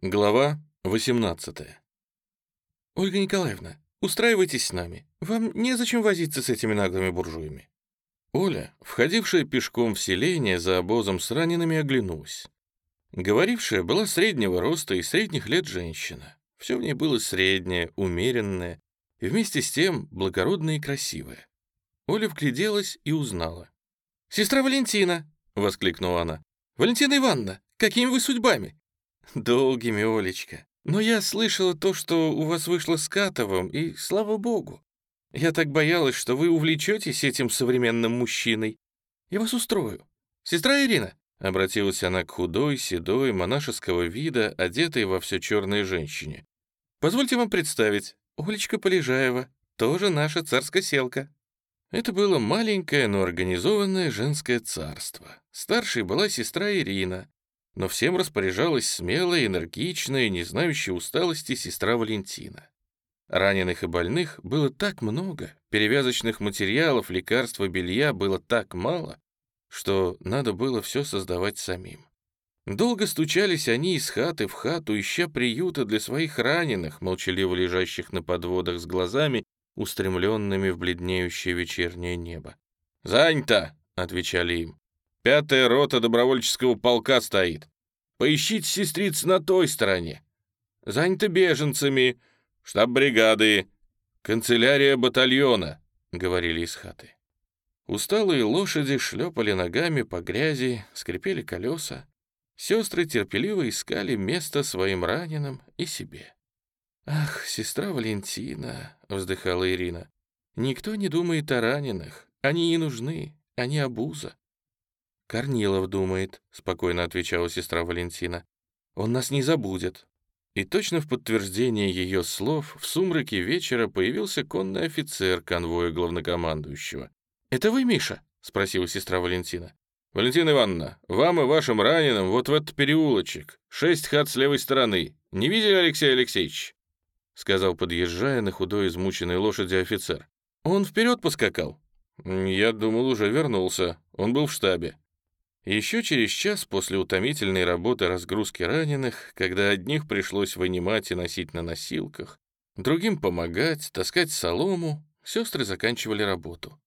Глава 18 «Ольга Николаевна, устраивайтесь с нами. Вам незачем возиться с этими наглыми буржуями». Оля, входившая пешком в селение за обозом с ранеными, оглянулась. Говорившая была среднего роста и средних лет женщина. Все в ней было среднее, умеренное, и вместе с тем благородное и красивое. Оля вгляделась и узнала. «Сестра Валентина!» — воскликнула она. «Валентина Ивановна, какими вы судьбами?» «Долгими, Олечка. Но я слышала то, что у вас вышло с Катовым, и слава богу. Я так боялась, что вы увлечетесь этим современным мужчиной. Я вас устрою. Сестра Ирина, — обратилась она к худой, седой, монашеского вида, одетой во все черной женщине. «Позвольте вам представить, Олечка Полежаева, тоже наша царская-селка». Это было маленькое, но организованное женское царство. Старшей была сестра Ирина, но всем распоряжалась смелая, энергичная, не знающая усталости сестра Валентина. Раненых и больных было так много, перевязочных материалов, лекарств и белья было так мало, что надо было все создавать самим. Долго стучались они из хаты в хату, ища приюта для своих раненых, молчаливо лежащих на подводах с глазами, устремленными в бледнеющее вечернее небо. «Занято!» — отвечали им. «Пятая рота добровольческого полка стоит. Поищите сестриц на той стороне. Занято беженцами, штаб бригады, канцелярия батальона», — говорили из хаты. Усталые лошади шлепали ногами по грязи, скрипели колеса. Сестры терпеливо искали место своим раненым и себе. «Ах, сестра Валентина!» — вздыхала Ирина. «Никто не думает о раненых. Они и нужны. Они обуза». «Корнилов думает», — спокойно отвечала сестра Валентина. «Он нас не забудет». И точно в подтверждение ее слов в сумраке вечера появился конный офицер конвоя главнокомандующего. «Это вы, Миша?» — спросила сестра Валентина. «Валентина Ивановна, вам и вашим раненым вот в этот переулочек. Шесть хат с левой стороны. Не видели, Алексей Алексеевич?» — сказал, подъезжая на худой измученной лошади офицер. «Он вперед поскакал?» «Я думал, уже вернулся. Он был в штабе». Еще через час после утомительной работы разгрузки раненых, когда одних пришлось вынимать и носить на носилках, другим помогать, таскать солому, сестры заканчивали работу.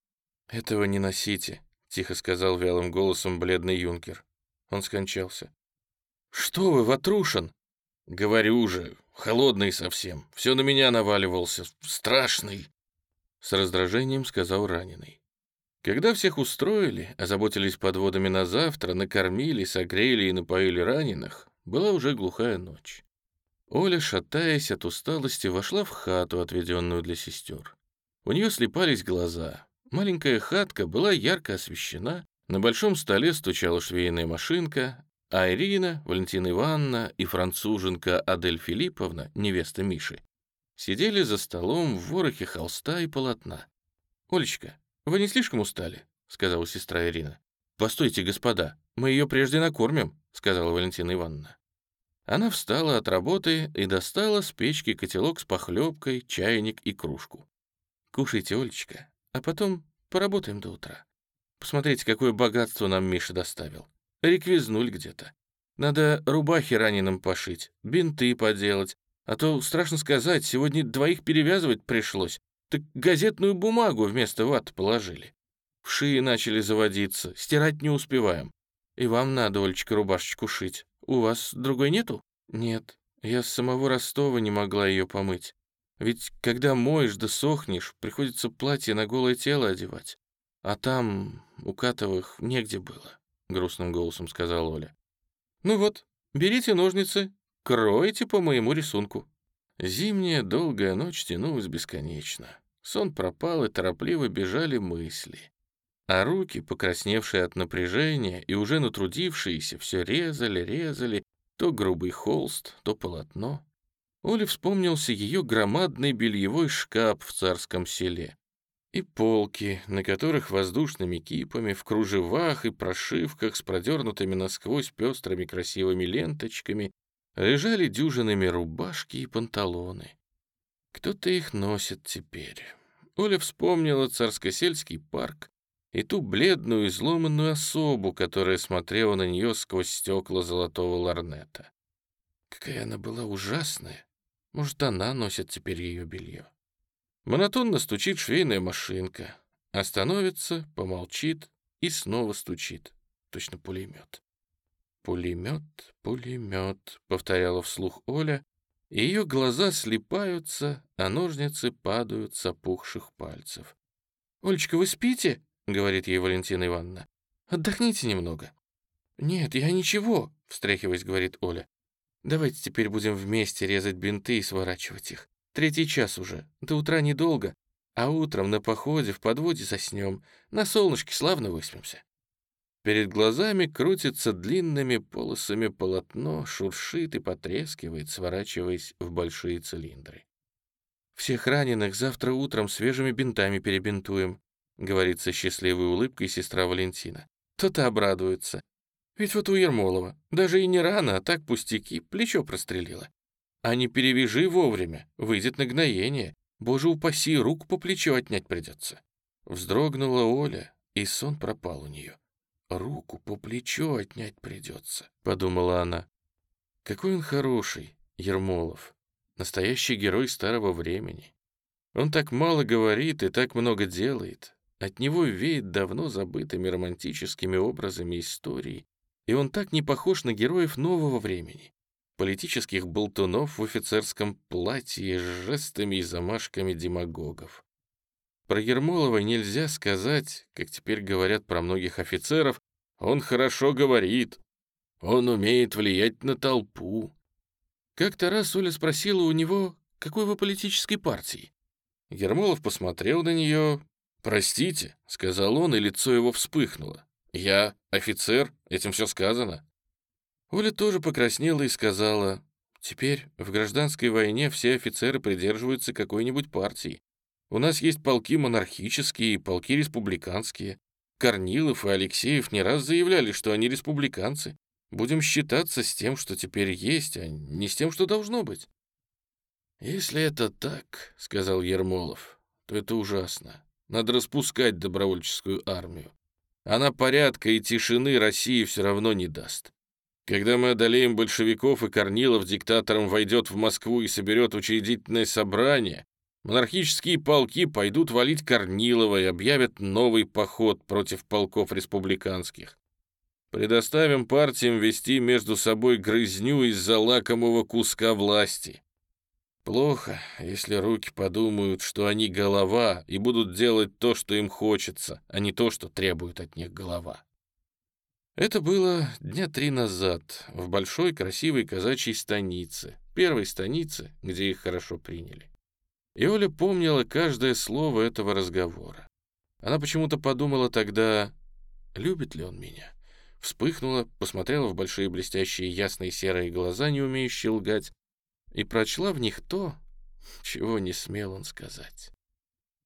«Этого не носите», — тихо сказал вялым голосом бледный юнкер. Он скончался. «Что вы, Ватрушин?» «Говорю же, холодный совсем. Все на меня наваливался. Страшный!» С раздражением сказал раненый. Когда всех устроили, озаботились подводами на завтра, накормили, согрели и напоили раненых, была уже глухая ночь. Оля, шатаясь от усталости, вошла в хату, отведенную для сестер. У нее слепались глаза. Маленькая хатка была ярко освещена, на большом столе стучала швейная машинка, а Ирина, Валентина Ивановна и француженка Адель Филипповна, невеста Миши, сидели за столом в ворохе холста и полотна. «Олечка, вы не слишком устали?» — сказала сестра Ирина. «Постойте, господа, мы ее прежде накормим», — сказала Валентина Ивановна. Она встала от работы и достала с печки котелок с похлебкой, чайник и кружку. «Кушайте, Олечка, а потом поработаем до утра. Посмотрите, какое богатство нам Миша доставил. Реквизнуль где-то. Надо рубахи раненым пошить, бинты поделать. А то, страшно сказать, сегодня двоих перевязывать пришлось. Так газетную бумагу вместо ваты положили. В шеи начали заводиться, стирать не успеваем. И вам надо, Олечка, рубашечку шить. У вас другой нету? Нет, я с самого Ростова не могла ее помыть. Ведь когда моешь да сохнешь, приходится платье на голое тело одевать. А там у Катовых негде было, — грустным голосом сказала Оля. Ну вот, берите ножницы, кройте по моему рисунку. Зимняя долгая ночь тянулась бесконечно. Сон пропал, и торопливо бежали мысли. А руки, покрасневшие от напряжения и уже натрудившиеся, все резали, резали, то грубый холст, то полотно. Оле вспомнился ее громадный бельевой шкаф в царском селе. И полки, на которых воздушными кипами, в кружевах и прошивках с продернутыми насквозь пестрыми красивыми ленточками лежали дюжинами рубашки и панталоны. Кто-то их носит теперь. Оля вспомнила царскосельский парк и ту бледную изломанную особу, которая смотрела на нее сквозь стекла золотого ларнета. Какая она была ужасная. Может, она носит теперь ее белье. Монотонно стучит швейная машинка. Остановится, помолчит и снова стучит. Точно пулемет. «Пулемет, пулемет», — повторяла вслух Оля, ее глаза слипаются, а ножницы падают с опухших пальцев. «Олечка, вы спите?» — говорит ей Валентина Ивановна. «Отдохните немного». «Нет, я ничего», — встряхиваясь, говорит Оля. «Давайте теперь будем вместе резать бинты и сворачивать их. Третий час уже, до утра недолго, а утром на походе в подводе заснем, на солнышке славно выспимся». Перед глазами крутится длинными полосами полотно, шуршит и потрескивает, сворачиваясь в большие цилиндры. «Всех раненых завтра утром свежими бинтами перебинтуем», говорит со счастливой улыбкой сестра Валентина. «То-то обрадуется. Ведь вот у Ермолова даже и не рано, а так пустяки, плечо прострелило. А не перевяжи вовремя, выйдет нагноение. Боже упаси, руку по плечу отнять придется». Вздрогнула Оля, и сон пропал у нее. «Руку по плечу отнять придется», — подумала она. «Какой он хороший, Ермолов, настоящий герой старого времени. Он так мало говорит и так много делает. От него веет давно забытыми романтическими образами истории, и он так не похож на героев нового времени, политических болтунов в офицерском платье с жестами и замашками демагогов. Про Ермолова нельзя сказать, как теперь говорят про многих офицеров, он хорошо говорит, он умеет влиять на толпу. Как-то раз Оля спросила у него, какой вы политической партии. Ермолов посмотрел на нее. «Простите», — сказал он, и лицо его вспыхнуло. «Я офицер, этим все сказано». Оля тоже покраснела и сказала, «Теперь в гражданской войне все офицеры придерживаются какой-нибудь партии. У нас есть полки монархические и полки республиканские. Корнилов и Алексеев не раз заявляли, что они республиканцы. Будем считаться с тем, что теперь есть, а не с тем, что должно быть». «Если это так, — сказал Ермолов, — то это ужасно. Надо распускать добровольческую армию. Она порядка и тишины России все равно не даст. Когда мы одолеем большевиков и Корнилов диктатором войдет в Москву и соберет учредительное собрание, Монархические полки пойдут валить Корнилова и объявят новый поход против полков республиканских. Предоставим партиям вести между собой грызню из-за лакомого куска власти. Плохо, если руки подумают, что они голова, и будут делать то, что им хочется, а не то, что требует от них голова. Это было дня три назад, в большой красивой казачьей станице, первой станице, где их хорошо приняли. И Оля помнила каждое слово этого разговора. Она почему-то подумала тогда, любит ли он меня. Вспыхнула, посмотрела в большие блестящие ясные серые глаза, не умеющие лгать, и прочла в них то, чего не смел он сказать.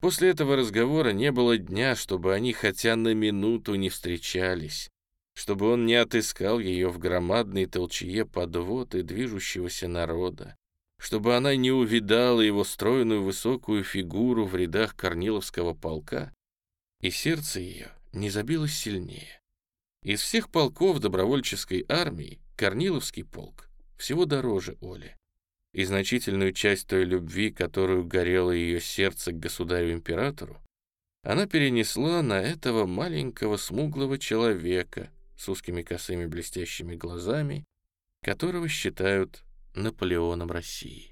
После этого разговора не было дня, чтобы они хотя на минуту не встречались, чтобы он не отыскал ее в громадной толчье подвод и движущегося народа, чтобы она не увидала его стройную высокую фигуру в рядах Корниловского полка, и сердце ее не забилось сильнее. Из всех полков добровольческой армии Корниловский полк всего дороже Оли. И значительную часть той любви, которую горело ее сердце к государю-императору, она перенесла на этого маленького смуглого человека с узкими косыми блестящими глазами, которого считают Наполеоном России.